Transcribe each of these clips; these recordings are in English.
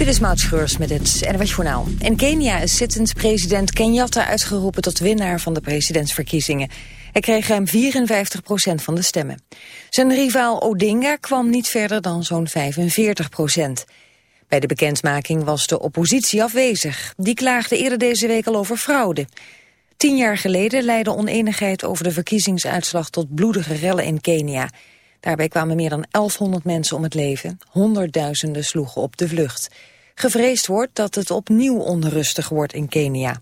Dit is Maud met het NWS Journaal. In Kenia is zittend president Kenyatta uitgeroepen tot winnaar van de presidentsverkiezingen. Hij kreeg ruim 54 procent van de stemmen. Zijn rivaal Odinga kwam niet verder dan zo'n 45 procent. Bij de bekendmaking was de oppositie afwezig. Die klaagde eerder deze week al over fraude. Tien jaar geleden leidde oneenigheid over de verkiezingsuitslag tot bloedige rellen in Kenia. Daarbij kwamen meer dan 1100 mensen om het leven. Honderdduizenden sloegen op de vlucht. Gevreesd wordt dat het opnieuw onrustig wordt in Kenia.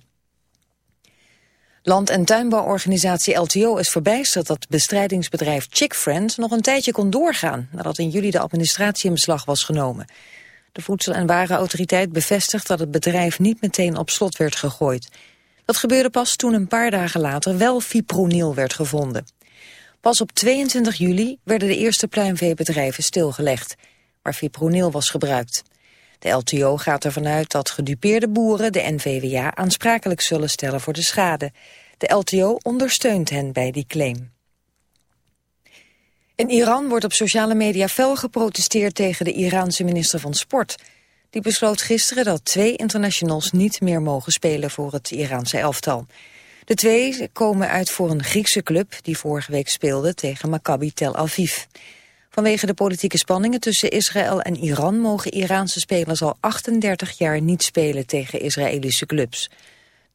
Land- en tuinbouworganisatie LTO is verbijsterd dat bestrijdingsbedrijf Chickfriend nog een tijdje kon doorgaan nadat in juli de administratie in beslag was genomen. De Voedsel- en Warenautoriteit bevestigt dat het bedrijf niet meteen op slot werd gegooid. Dat gebeurde pas toen een paar dagen later wel fipronil werd gevonden. Pas op 22 juli werden de eerste pluimveebedrijven stilgelegd, waar fipronil was gebruikt. De LTO gaat ervan uit dat gedupeerde boeren de NVWA aansprakelijk zullen stellen voor de schade. De LTO ondersteunt hen bij die claim. In Iran wordt op sociale media fel geprotesteerd tegen de Iraanse minister van Sport. Die besloot gisteren dat twee internationals niet meer mogen spelen voor het Iraanse elftal. De twee komen uit voor een Griekse club die vorige week speelde tegen Maccabi Tel Aviv. Vanwege de politieke spanningen tussen Israël en Iran mogen Iraanse spelers al 38 jaar niet spelen tegen Israëlische clubs.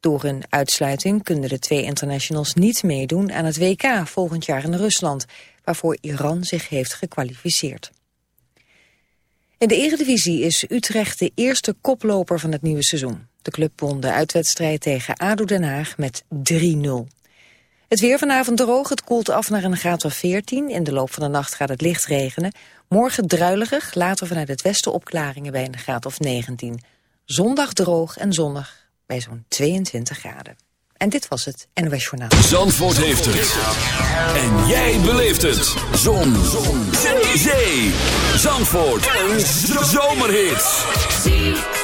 Door hun uitsluiting kunnen de twee internationals niet meedoen aan het WK volgend jaar in Rusland, waarvoor Iran zich heeft gekwalificeerd. In de Eredivisie is Utrecht de eerste koploper van het nieuwe seizoen. De club won de uitwedstrijd tegen ADO Den Haag met 3-0. Het weer vanavond droog, het koelt af naar een graad of 14. In de loop van de nacht gaat het licht regenen. Morgen druiliger, later vanuit het westen opklaringen bij een graad of 19. Zondag droog en zonnig bij zo'n 22 graden. En dit was het NOS Journaal. Zandvoort heeft het. En jij beleeft het. Zon. Zon. Zee. Zee. Zandvoort. Een zomerhit.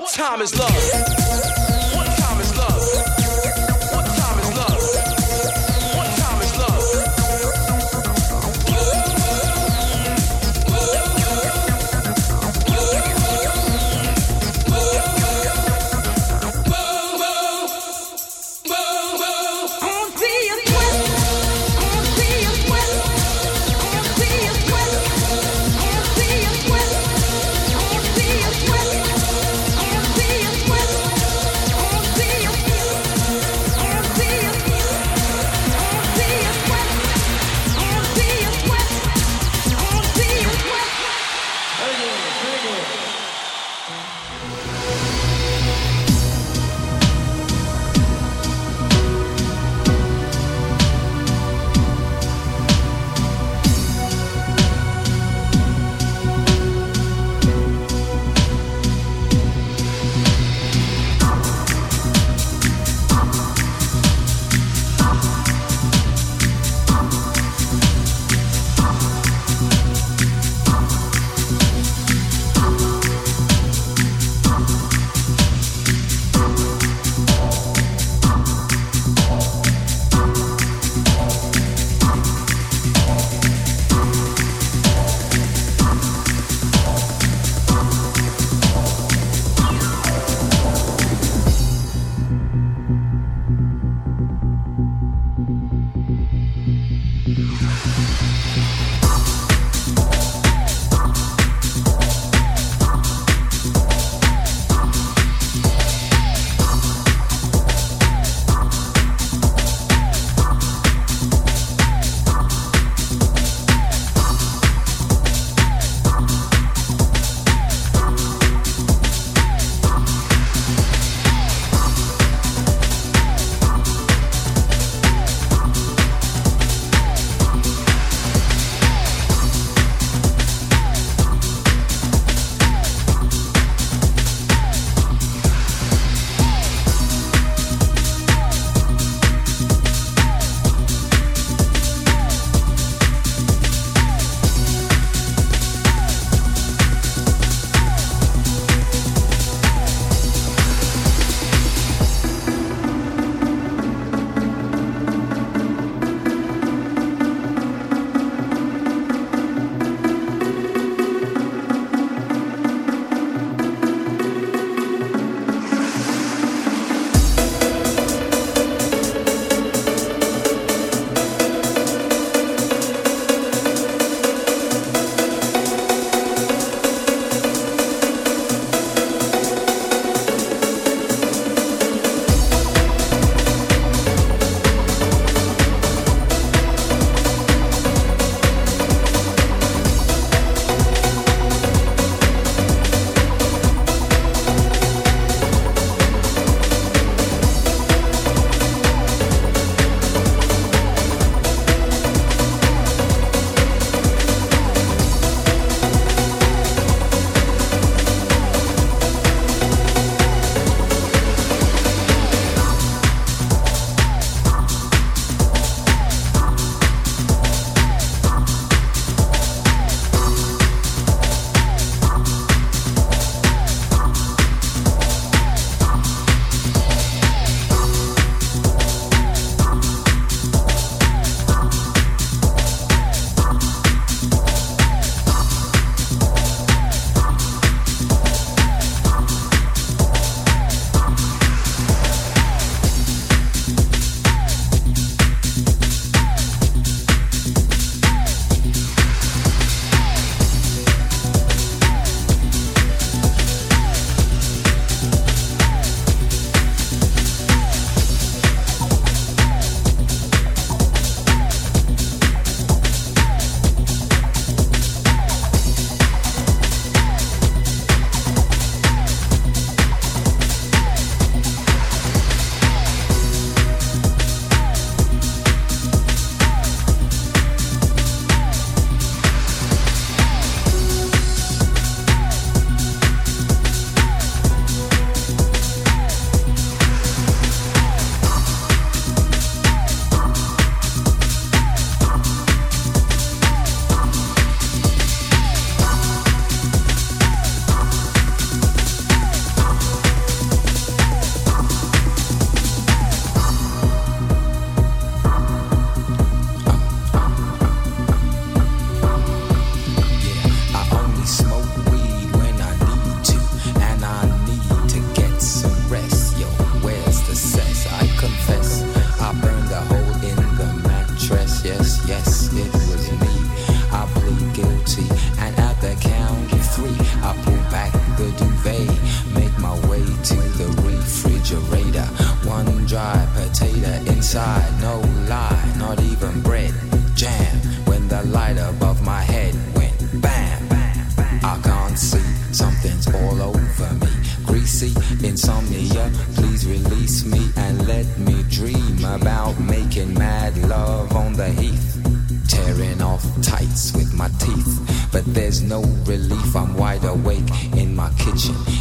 What time is love?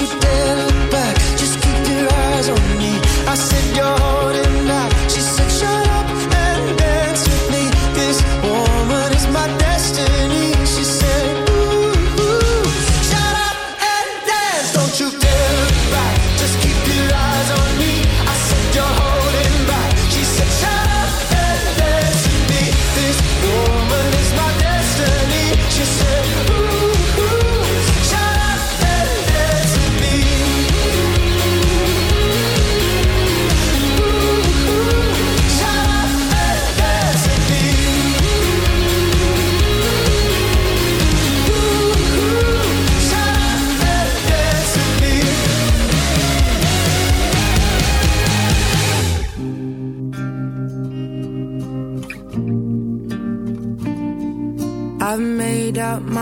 you better look back. Just keep your eyes on me. I said.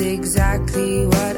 exactly what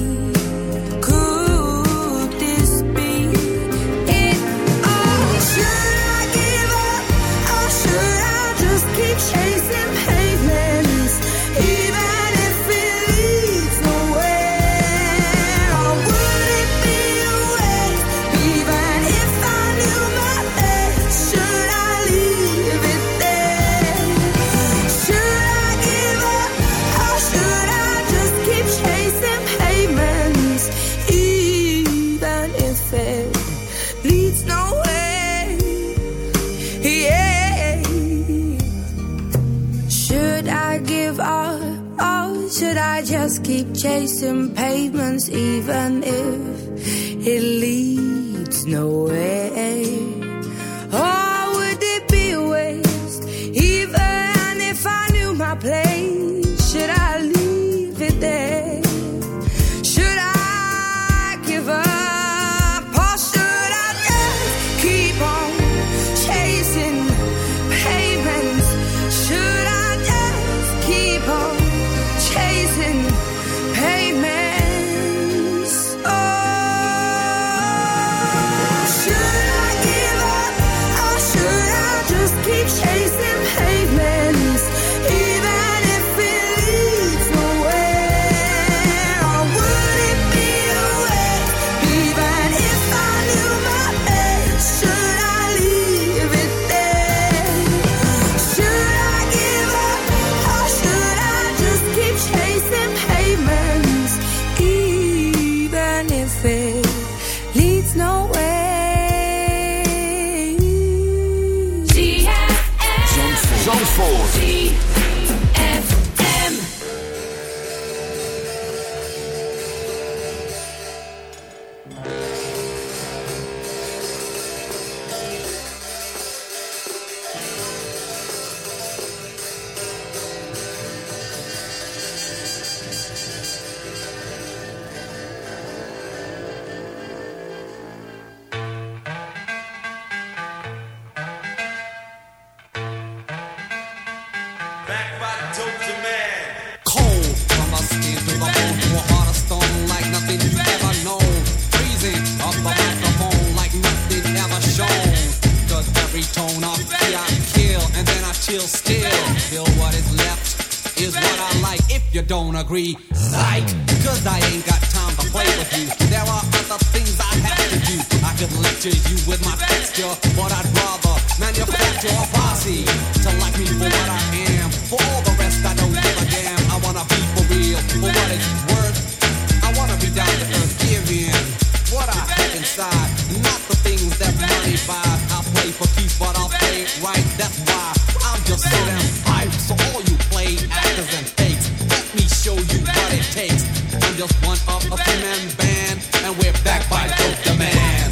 even if it leads no just one of a three-man band, and we're back by Dope the Man.